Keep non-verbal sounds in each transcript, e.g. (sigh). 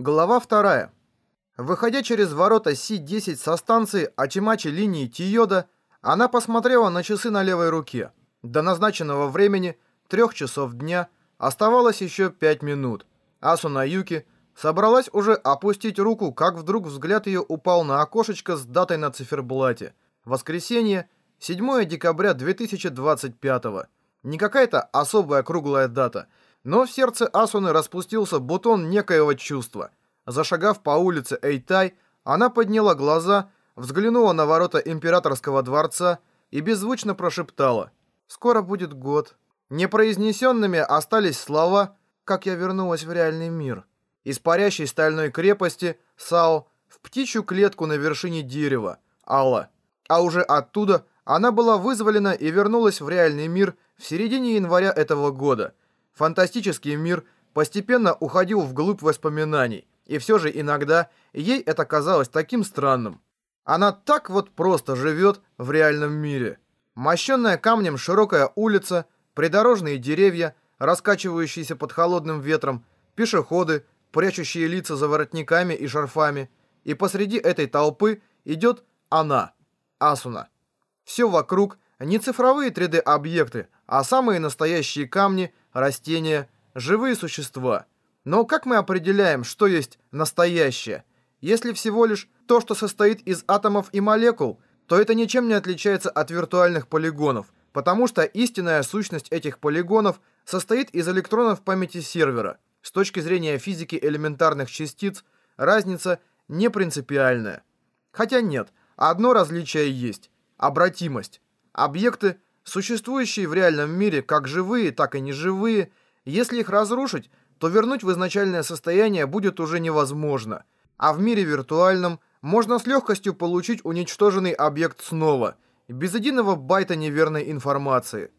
Глава вторая. Выходя через ворота Си-10 со станции Ачимачи линии Тиода, она посмотрела на часы на левой руке. До назначенного времени, трех часов дня, оставалось еще пять минут. Асуна Юки собралась уже опустить руку, как вдруг взгляд ее упал на окошечко с датой на циферблате. Воскресенье, 7 декабря 2025 Не какая-то особая круглая дата – но в сердце Асуны распустился бутон некоего чувства. Зашагав по улице Эйтай, она подняла глаза, взглянула на ворота императорского дворца и беззвучно прошептала «Скоро будет год». Непроизнесенными остались слова «Как я вернулась в реальный мир». Из парящей стальной крепости Сао в птичью клетку на вершине дерева Алла. А уже оттуда она была вызволена и вернулась в реальный мир в середине января этого года – Фантастический мир постепенно уходил вглубь воспоминаний, и все же иногда ей это казалось таким странным. Она так вот просто живет в реальном мире. Мощенная камнем широкая улица, придорожные деревья, раскачивающиеся под холодным ветром, пешеходы, прячущие лица за воротниками и шарфами, и посреди этой толпы идет она, Асуна. Все вокруг не цифровые 3D-объекты, а самые настоящие камни – растения, живые существа. Но как мы определяем, что есть настоящее? Если всего лишь то, что состоит из атомов и молекул, то это ничем не отличается от виртуальных полигонов, потому что истинная сущность этих полигонов состоит из электронов памяти сервера. С точки зрения физики элементарных частиц, разница не принципиальная. Хотя нет, одно различие есть – обратимость. Объекты – существующие в реальном мире как живые, так и неживые, если их разрушить, то вернуть в изначальное состояние будет уже невозможно. А в мире виртуальном можно с легкостью получить уничтоженный объект снова, без единого байта неверной информации.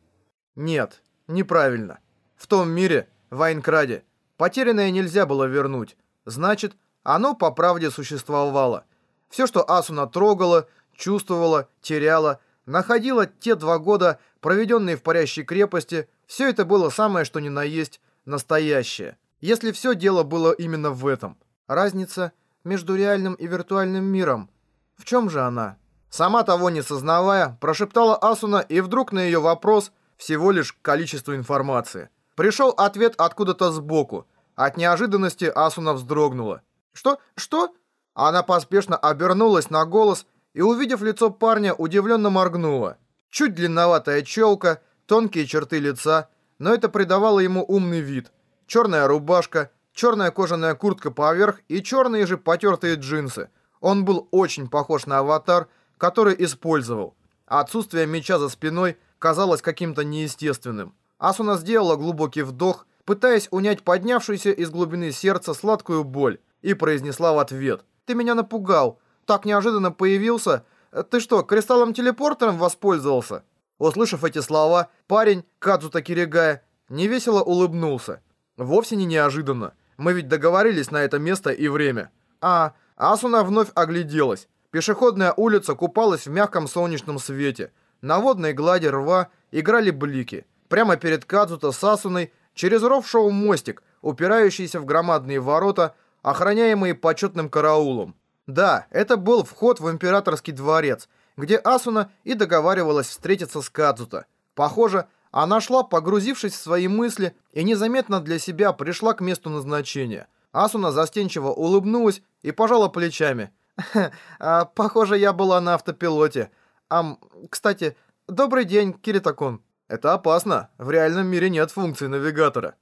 Нет, неправильно. В том мире, в Айнкраде, потерянное нельзя было вернуть. Значит, оно по правде существовало. Все, что Асуна трогала, чувствовала, теряла – находила те два года, проведенные в парящей крепости, все это было самое что ни на есть настоящее. Если все дело было именно в этом. Разница между реальным и виртуальным миром. В чем же она? Сама того не сознавая, прошептала Асуна, и вдруг на ее вопрос всего лишь количество информации. Пришел ответ откуда-то сбоку. От неожиданности Асуна вздрогнула. «Что? Что?» Она поспешно обернулась на голос и, увидев лицо парня, удивленно моргнула. Чуть длинноватая челка, тонкие черты лица, но это придавало ему умный вид. Черная рубашка, черная кожаная куртка поверх и черные же потертые джинсы. Он был очень похож на аватар, который использовал. отсутствие меча за спиной казалось каким-то неестественным. Асуна сделала глубокий вдох, пытаясь унять поднявшуюся из глубины сердца сладкую боль, и произнесла в ответ. «Ты меня напугал так неожиданно появился. Ты что, кристаллом-телепортером воспользовался?» Услышав эти слова, парень, Кадзута Киригая, невесело улыбнулся. Вовсе не неожиданно. Мы ведь договорились на это место и время. А, Асуна вновь огляделась. Пешеходная улица купалась в мягком солнечном свете. На водной глади рва играли блики. Прямо перед Кадзута с Асуной через ров шел мостик, упирающийся в громадные ворота, охраняемые почетным караулом. Да, это был вход в императорский дворец, где Асуна и договаривалась встретиться с Кадзута. Похоже, она шла, погрузившись в свои мысли, и незаметно для себя пришла к месту назначения. Асуна застенчиво улыбнулась и пожала плечами. (laughs) А, «Похоже, я была на автопилоте. Ам, кстати, добрый день, Киритакун». «Это опасно. В реальном мире нет функции навигатора».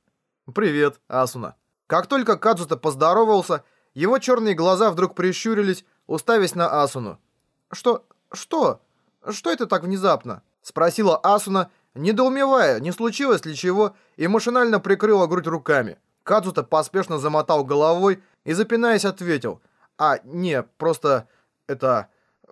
«Привет, Асуна». Как только Кадзута поздоровался, его черные глаза вдруг прищурились, уставясь на Асуну. «Что? Что? Что это так внезапно?» Спросила Асуна, недоумевая, не случилось ли чего, и машинально прикрыла грудь руками. Кадзута поспешно замотал головой и, запинаясь, ответил. «А, не, просто... это...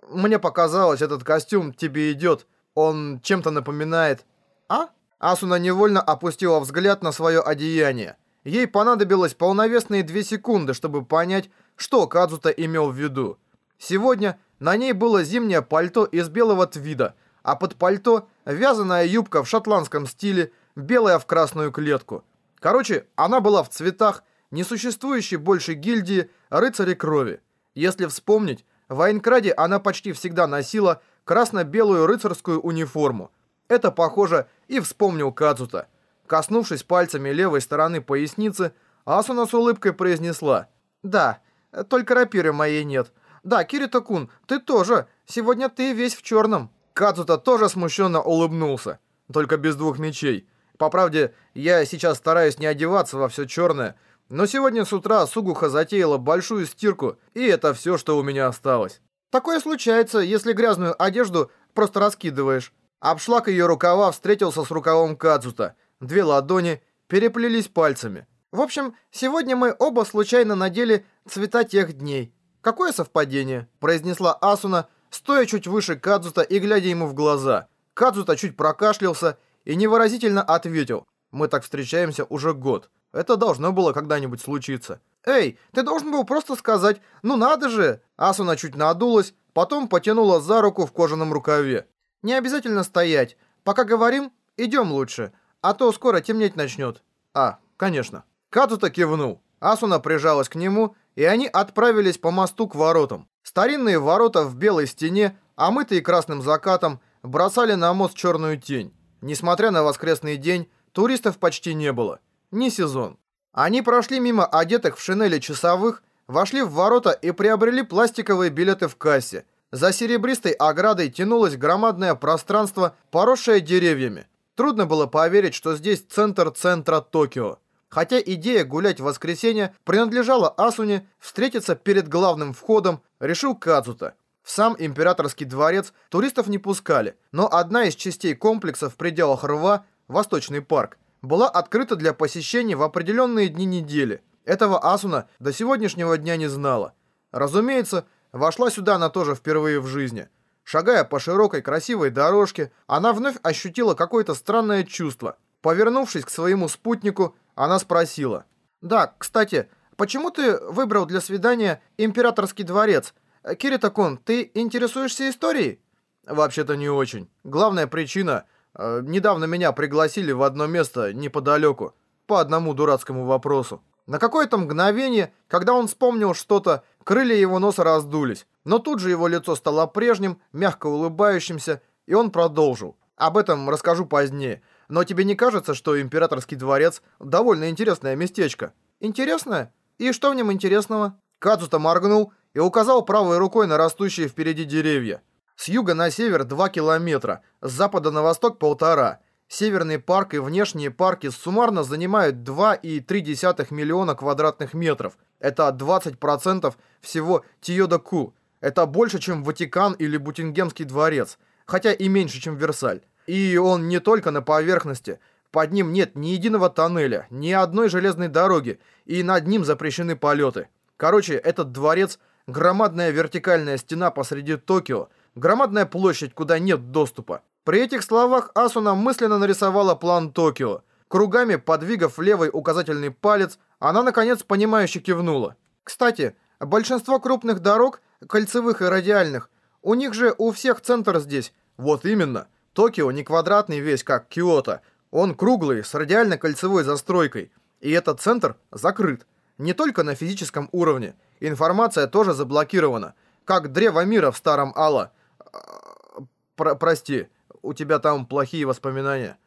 Мне показалось, этот костюм тебе идет. Он чем-то напоминает...» «А?» Асуна невольно опустила взгляд на свое одеяние. Ей понадобилось полновесные две секунды, чтобы понять, что Кадзута имел в виду. Сегодня на ней было зимнее пальто из белого твида, а под пальто вязаная юбка в шотландском стиле, белая в красную клетку. Короче, она была в цветах, несуществующей больше гильдии рыцари крови. Если вспомнить, в Айнкраде она почти всегда носила красно-белую рыцарскую униформу. Это, похоже, и вспомнил Кадзута. Коснувшись пальцами левой стороны поясницы, Асуна с улыбкой произнесла «Да, только рапиры моей нет. Да, Кирита-кун, ты тоже. Сегодня ты весь в черном». Кадзута тоже смущенно улыбнулся, только без двух мечей. По правде, я сейчас стараюсь не одеваться во все черное, но сегодня с утра Сугуха затеяла большую стирку, и это все, что у меня осталось. Такое случается, если грязную одежду просто раскидываешь. Обшлаг ее рукава встретился с рукавом Кадзута. Две ладони переплелись пальцами. В общем, сегодня мы оба случайно надели цвета тех дней. Какое совпадение? произнесла Асуна, стоя чуть выше Кадзута и глядя ему в глаза. Кадзута чуть прокашлялся и невыразительно ответил. Мы так встречаемся уже год. Это должно было когда-нибудь случиться. «Эй, ты должен был просто сказать, ну надо же!» Асуна чуть надулась, потом потянула за руку в кожаном рукаве. «Не обязательно стоять. Пока говорим, идем лучше, а то скоро темнеть начнет». «А, конечно». Кадзута кивнул. Асуна прижалась к нему, и они отправились по мосту к воротам. Старинные ворота в белой стене, омытые красным закатом, бросали на мост черную тень. Несмотря на воскресный день, туристов почти не было. Не сезон. Они прошли мимо одетых в шинели часовых, вошли в ворота и приобрели пластиковые билеты в кассе. За серебристой оградой тянулось громадное пространство, поросшее деревьями. Трудно было поверить, что здесь центр центра Токио. Хотя идея гулять в воскресенье принадлежала Асуне, встретиться перед главным входом решил Кадзута. В сам императорский дворец туристов не пускали, но одна из частей комплекса в пределах рва, Восточный парк, была открыта для посещения в определенные дни недели. Этого Асуна до сегодняшнего дня не знала. Разумеется, вошла сюда она тоже впервые в жизни. Шагая по широкой красивой дорожке, она вновь ощутила какое-то странное чувство. Повернувшись к своему спутнику, она спросила. «Да, кстати, почему ты выбрал для свидания императорский дворец? Кирита-кун, ты интересуешься историей?» «Вообще-то не очень. Главная причина – Э, недавно меня пригласили в одно место неподалеку, по одному дурацкому вопросу. На какое-то мгновение, когда он вспомнил что-то, крылья его носа раздулись, но тут же его лицо стало прежним, мягко улыбающимся, и он продолжил. Об этом расскажу позднее. Но тебе не кажется, что императорский дворец довольно интересное местечко? Интересное? И что в нем интересного? Кадзута моргнул и указал правой рукой на растущие впереди деревья. С юга на север 2 километра, с запада на восток полтора. Северный парк и внешние парки суммарно занимают 2,3 миллиона квадратных метров. Это 20% всего Тиода-Ку. Это больше, чем Ватикан или Бутингемский дворец, хотя и меньше, чем Версаль. И он не только на поверхности. Под ним нет ни единого тоннеля, ни одной железной дороги, и над ним запрещены полеты. Короче, этот дворец – громадная вертикальная стена посреди Токио – Громадная площадь, куда нет доступа. При этих словах Асуна мысленно нарисовала план Токио. Кругами подвигав левый указательный палец, она наконец понимающе кивнула. Кстати, большинство крупных дорог, кольцевых и радиальных, у них же у всех центр здесь. Вот именно. Токио не квадратный весь, как Киото. Он круглый, с радиально-кольцевой застройкой. И этот центр закрыт. Не только на физическом уровне. Информация тоже заблокирована. Как древо мира в старом Алла. Про прости, у тебя там плохие воспоминания?»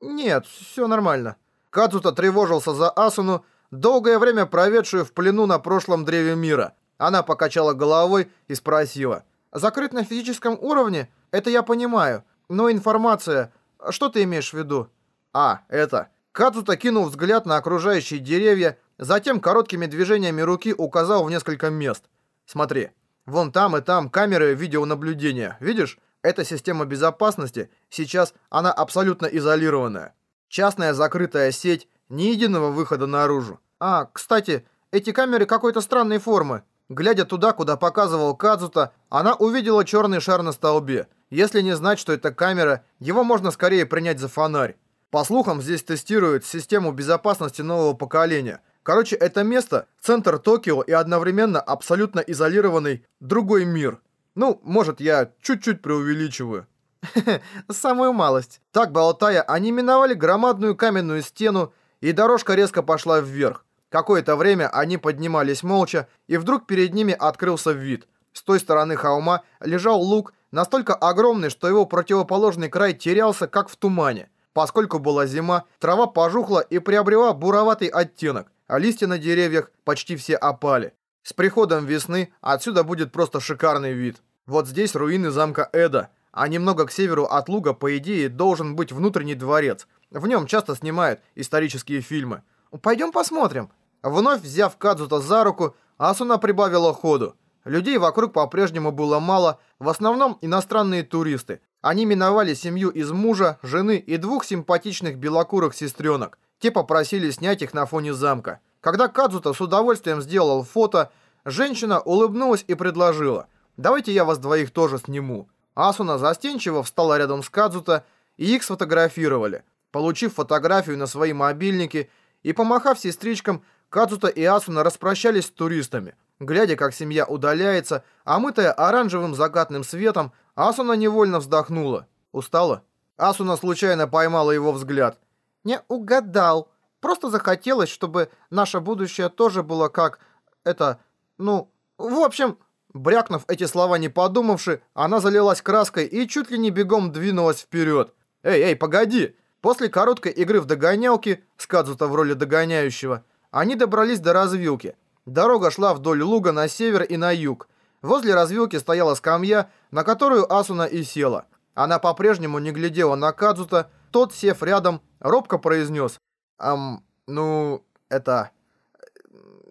«Нет, все нормально». Кадзута тревожился за Асуну, долгое время проведшую в плену на прошлом древе мира. Она покачала головой и спросила. «Закрыт на физическом уровне? Это я понимаю. Но информация... Что ты имеешь в виду?» «А, это...» Кадзута кинул взгляд на окружающие деревья, затем короткими движениями руки указал в несколько мест. «Смотри, вон там и там камеры видеонаблюдения, видишь? Эта система безопасности, сейчас она абсолютно изолированная. Частная закрытая сеть, ни единого выхода наружу. А, кстати, эти камеры какой-то странной формы. Глядя туда, куда показывал Кадзута, она увидела черный шар на столбе. Если не знать, что это камера, его можно скорее принять за фонарь. По слухам, здесь тестируют систему безопасности нового поколения. Короче, это место – центр Токио и одновременно абсолютно изолированный другой мир. Ну, может, я чуть-чуть преувеличиваю. (laughs) Самую малость. Так болтая, они миновали громадную каменную стену, и дорожка резко пошла вверх. Какое-то время они поднимались молча, и вдруг перед ними открылся вид. С той стороны холма лежал луг, настолько огромный, что его противоположный край терялся, как в тумане. Поскольку была зима, трава пожухла и приобрела буроватый оттенок, а листья на деревьях почти все опали. С приходом весны отсюда будет просто шикарный вид. Вот здесь руины замка Эда, а немного к северу от луга, по идее, должен быть внутренний дворец. В нем часто снимают исторические фильмы. Пойдем посмотрим. Вновь взяв Кадзута за руку, Асуна прибавила ходу. Людей вокруг по-прежнему было мало, в основном иностранные туристы. Они миновали семью из мужа, жены и двух симпатичных белокурых сестренок. Те попросили снять их на фоне замка. Когда Кадзута с удовольствием сделал фото, женщина улыбнулась и предложила «Давайте я вас двоих тоже сниму». Асуна застенчиво встала рядом с Кадзута, и их сфотографировали. Получив фотографию на свои мобильники и помахав сестричкам, Кадзута и Асуна распрощались с туристами. Глядя, как семья удаляется, омытая оранжевым закатным светом, Асуна невольно вздохнула. Устала? Асуна случайно поймала его взгляд. «Не угадал. Просто захотелось, чтобы наше будущее тоже было как... Это... Ну... В общем...» Брякнув эти слова не подумавши, она залилась краской и чуть ли не бегом двинулась вперед. «Эй, эй, погоди!» После короткой игры в догонялки, с Кадзута в роли догоняющего, они добрались до развилки. Дорога шла вдоль луга на север и на юг. Возле развилки стояла скамья, на которую Асуна и села. Она по-прежнему не глядела на Кадзута, тот, сев рядом, робко произнес. «Ам, ну, это...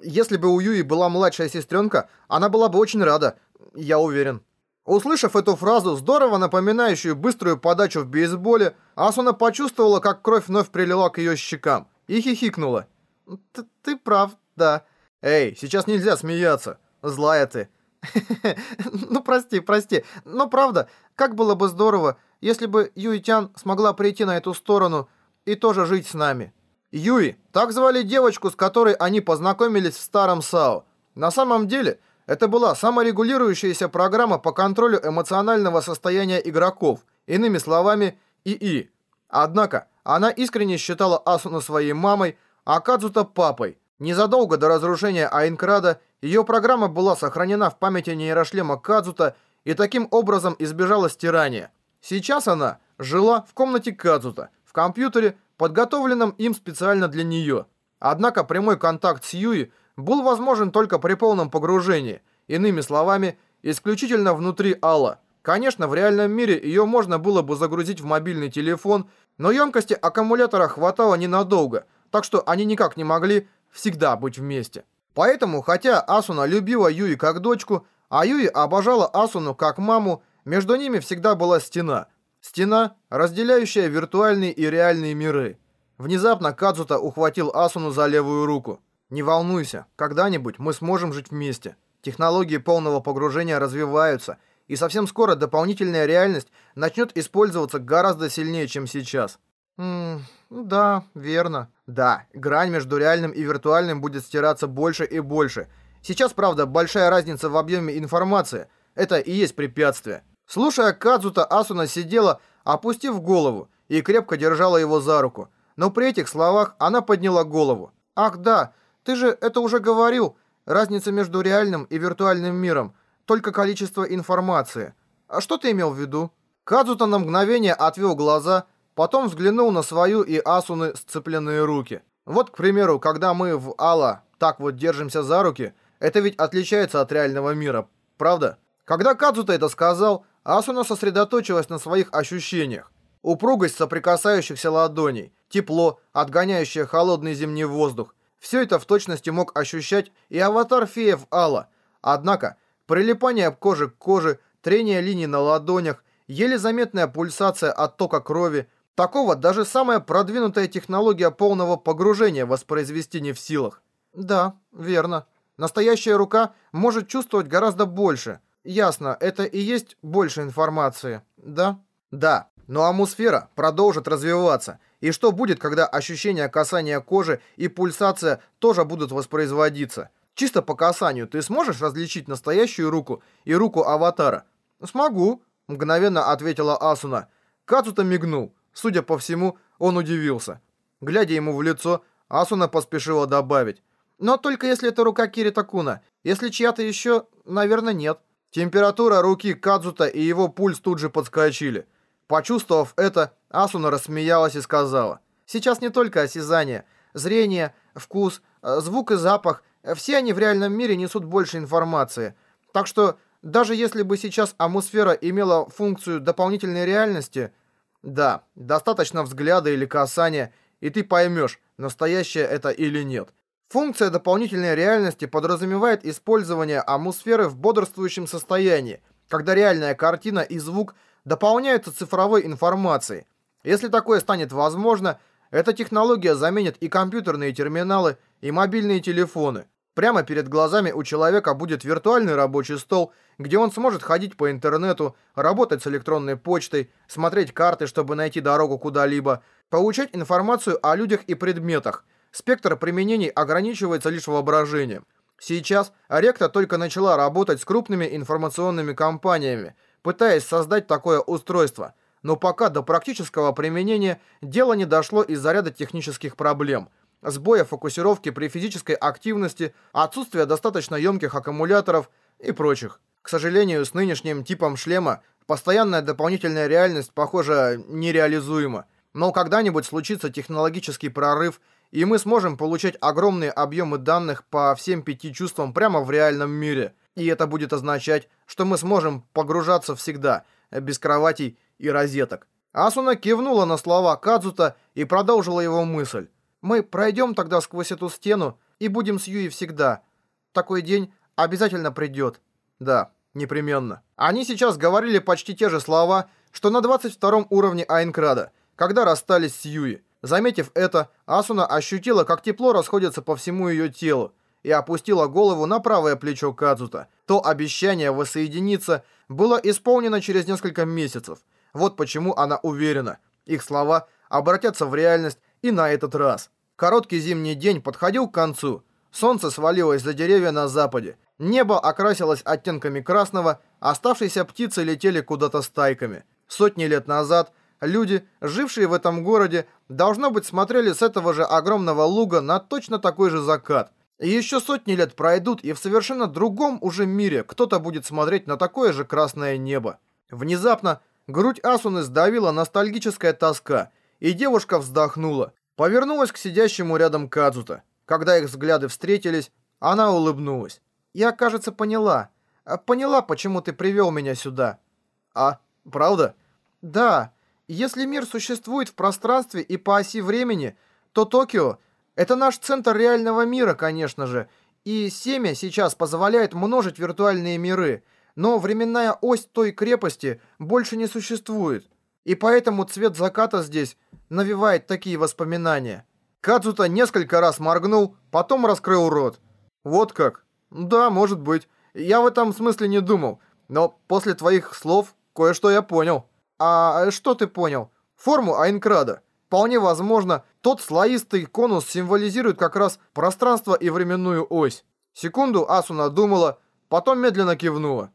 Если бы у Юи была младшая сестренка, она была бы очень рада, я уверен». Услышав эту фразу, здорово напоминающую быструю подачу в бейсболе, Асуна почувствовала, как кровь вновь прилила к ее щекам, и хихикнула. «Ты, ты прав, да». «Эй, сейчас нельзя смеяться. Злая ты». (laughs) «Ну, прости, прости. Но правда, как было бы здорово, если бы Юитян смогла прийти на эту сторону и тоже жить с нами». Юи, так звали девочку, с которой они познакомились в старом САО. На самом деле, это была саморегулирующаяся программа по контролю эмоционального состояния игроков, иными словами, ИИ. Однако, она искренне считала Асуну своей мамой, а Кадзута папой. Незадолго до разрушения Айнкрада ее программа была сохранена в памяти нейрошлема Кадзута и таким образом избежала стирания. Сейчас она жила в комнате Кадзута, в компьютере, подготовленном им специально для нее. Однако прямой контакт с Юи – был возможен только при полном погружении, иными словами, исключительно внутри Алла. Конечно, в реальном мире ее можно было бы загрузить в мобильный телефон, но емкости аккумулятора хватало ненадолго, так что они никак не могли всегда быть вместе. Поэтому, хотя Асуна любила Юи как дочку, а Юи обожала Асуну как маму, между ними всегда была стена. Стена, разделяющая виртуальные и реальные миры. Внезапно Кадзута ухватил Асуну за левую руку. Не волнуйся, когда-нибудь мы сможем жить вместе. Технологии полного погружения развиваются, и совсем скоро дополнительная реальность начнет использоваться гораздо сильнее, чем сейчас. Ммм, да, верно. Да, грань между реальным и виртуальным будет стираться больше и больше. Сейчас, правда, большая разница в объеме информации. Это и есть препятствие. Слушая Кадзута, Асуна сидела, опустив голову, и крепко держала его за руку. Но при этих словах она подняла голову. «Ах да, ты же это уже говорил. Разница между реальным и виртуальным миром. Только количество информации. А что ты имел в виду? Кадзута на мгновение отвел глаза, потом взглянул на свою и Асуны сцепленные руки. Вот, к примеру, когда мы в Алла так вот держимся за руки, это ведь отличается от реального мира, правда? Когда Кадзута это сказал, Асуна сосредоточилась на своих ощущениях. Упругость соприкасающихся ладоней, тепло, отгоняющее холодный зимний воздух, все это в точности мог ощущать и аватар феев Алла. Однако, прилипание кожи к коже, трение линий на ладонях, еле заметная пульсация оттока крови, такого даже самая продвинутая технология полного погружения воспроизвести не в силах. Да, верно. Настоящая рука может чувствовать гораздо больше. Ясно, это и есть больше информации, да? Да, но амусфера продолжит развиваться – и что будет, когда ощущение касания кожи и пульсация тоже будут воспроизводиться? Чисто по касанию ты сможешь различить настоящую руку и руку аватара? Смогу, мгновенно ответила Асуна. Кацута мигнул. Судя по всему, он удивился. Глядя ему в лицо, Асуна поспешила добавить. Но только если это рука Кирита Куна. Если чья-то еще, наверное, нет. Температура руки Кадзута и его пульс тут же подскочили. Почувствовав это, Асуна рассмеялась и сказала. Сейчас не только осязание. Зрение, вкус, э, звук и запах. Все они в реальном мире несут больше информации. Так что, даже если бы сейчас атмосфера имела функцию дополнительной реальности, да, достаточно взгляда или касания, и ты поймешь, настоящее это или нет. Функция дополнительной реальности подразумевает использование атмосферы в бодрствующем состоянии, когда реальная картина и звук дополняются цифровой информацией. Если такое станет возможно, эта технология заменит и компьютерные терминалы, и мобильные телефоны. Прямо перед глазами у человека будет виртуальный рабочий стол, где он сможет ходить по интернету, работать с электронной почтой, смотреть карты, чтобы найти дорогу куда-либо, получать информацию о людях и предметах – спектр применений ограничивается лишь воображением. Сейчас Ректа только начала работать с крупными информационными компаниями, пытаясь создать такое устройство, но пока до практического применения дело не дошло из-за ряда технических проблем. Сбоя фокусировки при физической активности, отсутствия достаточно емких аккумуляторов и прочих. К сожалению, с нынешним типом шлема постоянная дополнительная реальность, похоже, нереализуема. Но когда-нибудь случится технологический прорыв – и мы сможем получать огромные объемы данных по всем пяти чувствам прямо в реальном мире. И это будет означать, что мы сможем погружаться всегда, без кроватей и розеток. Асуна кивнула на слова Кадзута и продолжила его мысль. «Мы пройдем тогда сквозь эту стену и будем с Юей всегда. Такой день обязательно придет». «Да, непременно». Они сейчас говорили почти те же слова, что на 22 уровне Айнкрада, когда расстались с Юей. Заметив это, Асуна ощутила, как тепло расходится по всему ее телу, и опустила голову на правое плечо Кадзута. То обещание воссоединиться было исполнено через несколько месяцев. Вот почему она уверена. Их слова обратятся в реальность и на этот раз. Короткий зимний день подходил к концу. Солнце свалилось за деревья на западе. Небо окрасилось оттенками красного, оставшиеся птицы летели куда-то стайками. Сотни лет назад – Люди, жившие в этом городе, должно быть, смотрели с этого же огромного луга на точно такой же закат. Еще сотни лет пройдут, и в совершенно другом уже мире кто-то будет смотреть на такое же красное небо. Внезапно грудь Асуны сдавила ностальгическая тоска, и девушка вздохнула. Повернулась к сидящему рядом Кадзута. Когда их взгляды встретились, она улыбнулась. «Я, кажется, поняла. Поняла, почему ты привел меня сюда». «А, правда?» «Да. Если мир существует в пространстве и по оси времени, то Токио — это наш центр реального мира, конечно же, и семя сейчас позволяет множить виртуальные миры, но временная ось той крепости больше не существует, и поэтому цвет заката здесь навевает такие воспоминания. Кадзута несколько раз моргнул, потом раскрыл рот. Вот как? Да, может быть. Я в этом смысле не думал, но после твоих слов кое-что я понял. А что ты понял? Форму Айнкрада. Вполне возможно, тот слоистый конус символизирует как раз пространство и временную ось. Секунду Асуна думала, потом медленно кивнула.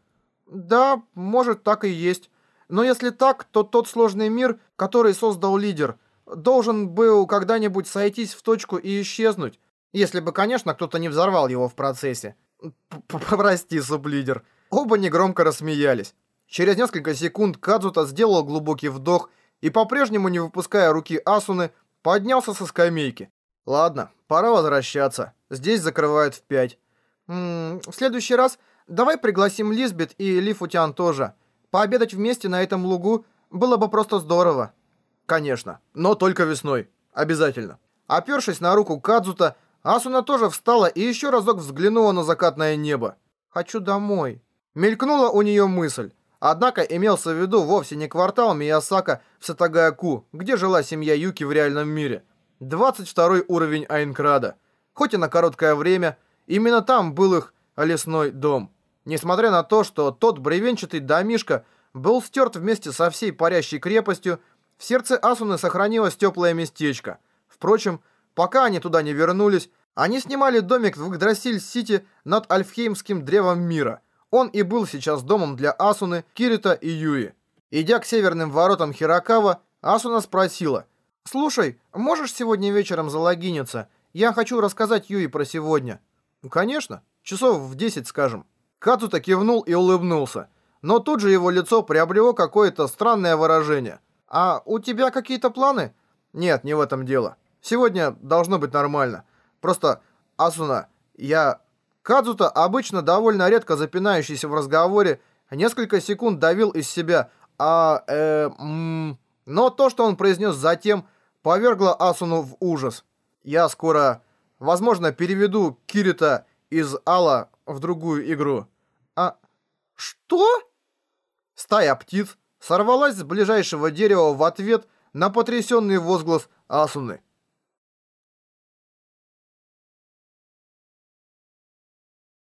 Да, может так и есть. Но если так, то тот сложный мир, который создал лидер, должен был когда-нибудь сойтись в точку и исчезнуть. Если бы, конечно, кто-то не взорвал его в процессе. Прости, сублидер. Оба негромко рассмеялись. Через несколько секунд Кадзута сделал глубокий вдох и, по-прежнему не выпуская руки Асуны, поднялся со скамейки. «Ладно, пора возвращаться. Здесь закрывают в пять». «Ммм, в следующий раз давай пригласим Лизбет и Лифутян тоже. Пообедать вместе на этом лугу было бы просто здорово». «Конечно, но только весной. Обязательно». Опершись на руку Кадзута, Асуна тоже встала и еще разок взглянула на закатное небо. «Хочу домой». Мелькнула у нее мысль. Однако имелся в виду вовсе не квартал Миясака в Сатагаку, где жила семья Юки в реальном мире. 22 уровень Айнкрада. Хоть и на короткое время, именно там был их лесной дом. Несмотря на то, что тот бревенчатый домишка был стерт вместе со всей парящей крепостью, в сердце Асуны сохранилось теплое местечко. Впрочем, пока они туда не вернулись, они снимали домик в Игдрасиль-Сити над Альфхеймским древом мира – он и был сейчас домом для Асуны, Кирита и Юи. Идя к северным воротам Хирокава, Асуна спросила, «Слушай, можешь сегодня вечером залогиниться Я хочу рассказать Юи про сегодня». «Ну, конечно. Часов в 10, скажем». Кацута кивнул и улыбнулся. Но тут же его лицо приобрело какое-то странное выражение. «А у тебя какие-то планы?» «Нет, не в этом дело. Сегодня должно быть нормально. Просто, Асуна, я...» Кадзута, обычно довольно редко запинающийся в разговоре, несколько секунд давил из себя «а... э... м...». Но то, что он произнес затем, повергло Асуну в ужас. «Я скоро, возможно, переведу Кирита из Алла в другую игру». «А... что?» Стая птиц сорвалась с ближайшего дерева в ответ на потрясенный возглас Асуны.